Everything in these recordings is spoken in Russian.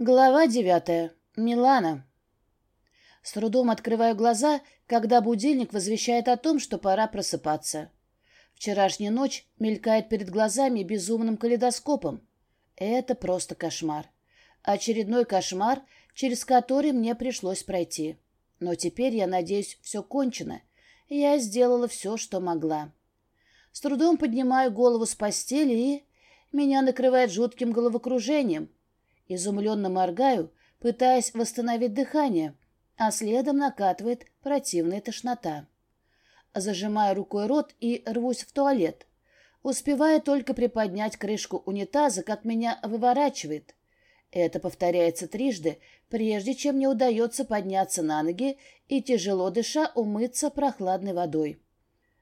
Глава девятая. Милана. С трудом открываю глаза, когда будильник возвещает о том, что пора просыпаться. Вчерашняя ночь мелькает перед глазами безумным калейдоскопом. Это просто кошмар. Очередной кошмар, через который мне пришлось пройти. Но теперь, я надеюсь, все кончено. Я сделала все, что могла. С трудом поднимаю голову с постели и... Меня накрывает жутким головокружением — Изумленно моргаю, пытаясь восстановить дыхание, а следом накатывает противная тошнота. Зажимаю рукой рот и рвусь в туалет. Успеваю только приподнять крышку унитаза, как меня выворачивает. Это повторяется трижды, прежде чем мне удается подняться на ноги и, тяжело дыша, умыться прохладной водой.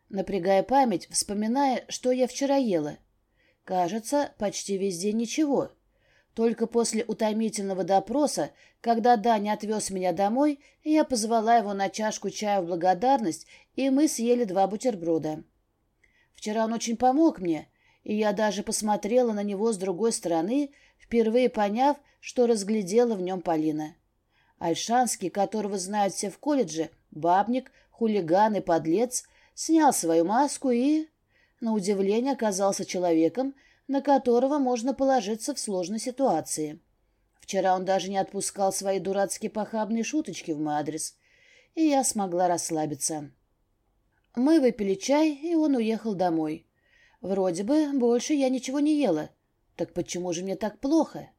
Напрягая память, вспоминая, что я вчера ела. Кажется, почти весь день ничего. Только после утомительного допроса, когда Даня отвез меня домой, я позвала его на чашку чая в благодарность, и мы съели два бутерброда. Вчера он очень помог мне, и я даже посмотрела на него с другой стороны, впервые поняв, что разглядела в нем Полина. Альшанский, которого знают все в колледже, бабник, хулиган и подлец, снял свою маску и, на удивление, оказался человеком, на которого можно положиться в сложной ситуации. Вчера он даже не отпускал свои дурацкие похабные шуточки в мой адрес, и я смогла расслабиться. Мы выпили чай, и он уехал домой. Вроде бы больше я ничего не ела. Так почему же мне так плохо?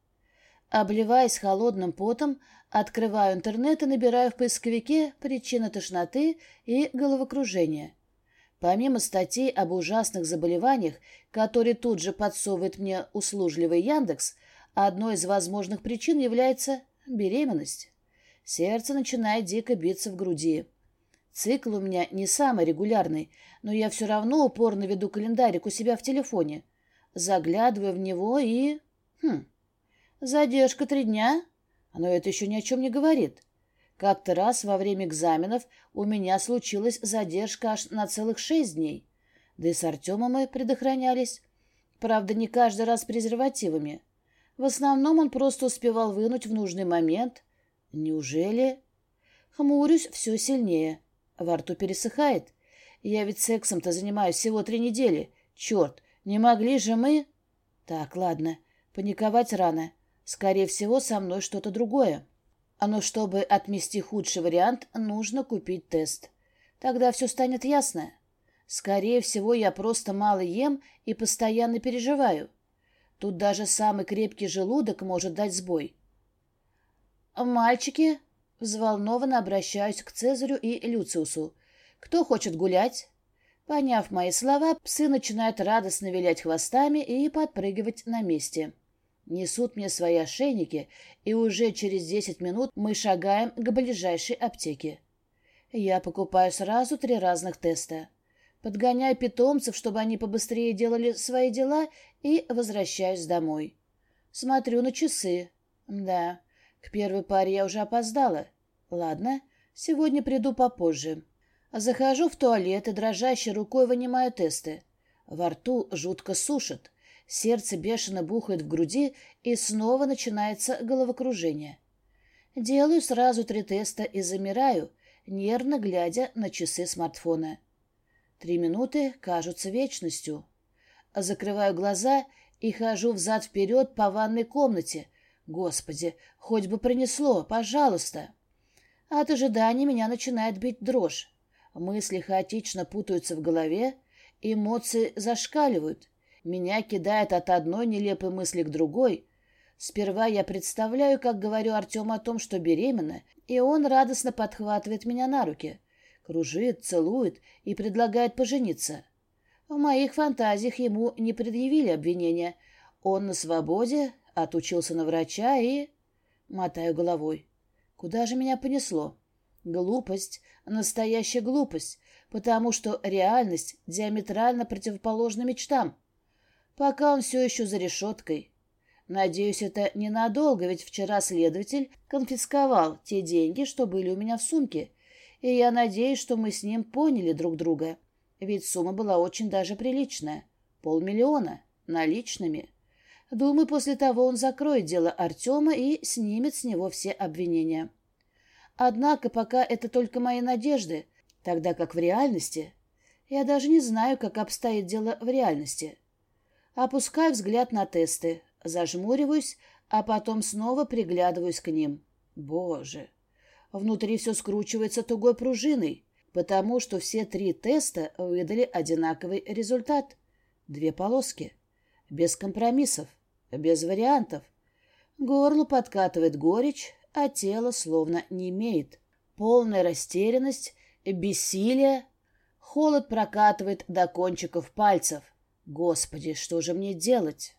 Обливаясь холодным потом, открываю интернет и набираю в поисковике причины тошноты и головокружения. Помимо статей об ужасных заболеваниях, которые тут же подсовывает мне услужливый Яндекс, одной из возможных причин является беременность. Сердце начинает дико биться в груди. Цикл у меня не самый регулярный, но я все равно упорно веду календарик у себя в телефоне. Заглядываю в него и... Хм, задержка три дня? Но это еще ни о чем не говорит. Как-то раз во время экзаменов у меня случилась задержка аж на целых шесть дней. Да и с Артемом мы предохранялись. Правда, не каждый раз презервативами. В основном он просто успевал вынуть в нужный момент. Неужели? Хмурюсь все сильнее. Во рту пересыхает. Я ведь сексом-то занимаюсь всего три недели. Черт, не могли же мы... Так, ладно, паниковать рано. Скорее всего, со мной что-то другое. Но чтобы отмести худший вариант, нужно купить тест. Тогда все станет ясно. Скорее всего, я просто мало ем и постоянно переживаю. Тут даже самый крепкий желудок может дать сбой. «Мальчики!» — взволнованно обращаюсь к Цезарю и Люциусу. «Кто хочет гулять?» Поняв мои слова, псы начинают радостно вилять хвостами и подпрыгивать на месте. Несут мне свои ошейники, и уже через десять минут мы шагаем к ближайшей аптеке. Я покупаю сразу три разных теста. Подгоняю питомцев, чтобы они побыстрее делали свои дела, и возвращаюсь домой. Смотрю на часы. Да, к первой паре я уже опоздала. Ладно, сегодня приду попозже. Захожу в туалет и дрожащей рукой вынимаю тесты. Во рту жутко сушит. Сердце бешено бухает в груди, и снова начинается головокружение. Делаю сразу три теста и замираю, нервно глядя на часы смартфона. Три минуты кажутся вечностью. Закрываю глаза и хожу взад-вперед по ванной комнате. Господи, хоть бы принесло, пожалуйста. От ожидания меня начинает бить дрожь. Мысли хаотично путаются в голове, эмоции зашкаливают. Меня кидает от одной нелепой мысли к другой. Сперва я представляю, как говорю Артему о том, что беременна, и он радостно подхватывает меня на руки. Кружит, целует и предлагает пожениться. В моих фантазиях ему не предъявили обвинения. Он на свободе, отучился на врача и... Мотаю головой. Куда же меня понесло? Глупость, настоящая глупость, потому что реальность диаметрально противоположна мечтам пока он все еще за решеткой. Надеюсь, это ненадолго, ведь вчера следователь конфисковал те деньги, что были у меня в сумке, и я надеюсь, что мы с ним поняли друг друга, ведь сумма была очень даже приличная — полмиллиона, наличными. Думаю, после того он закроет дело Артема и снимет с него все обвинения. Однако пока это только мои надежды, тогда как в реальности... Я даже не знаю, как обстоит дело в реальности. Опускаю взгляд на тесты, зажмуриваюсь, а потом снова приглядываюсь к ним. Боже! Внутри все скручивается тугой пружиной, потому что все три теста выдали одинаковый результат. Две полоски. Без компромиссов, без вариантов. Горло подкатывает горечь, а тело словно не имеет. Полная растерянность, бессилие. Холод прокатывает до кончиков пальцев. Господи, что же мне делать?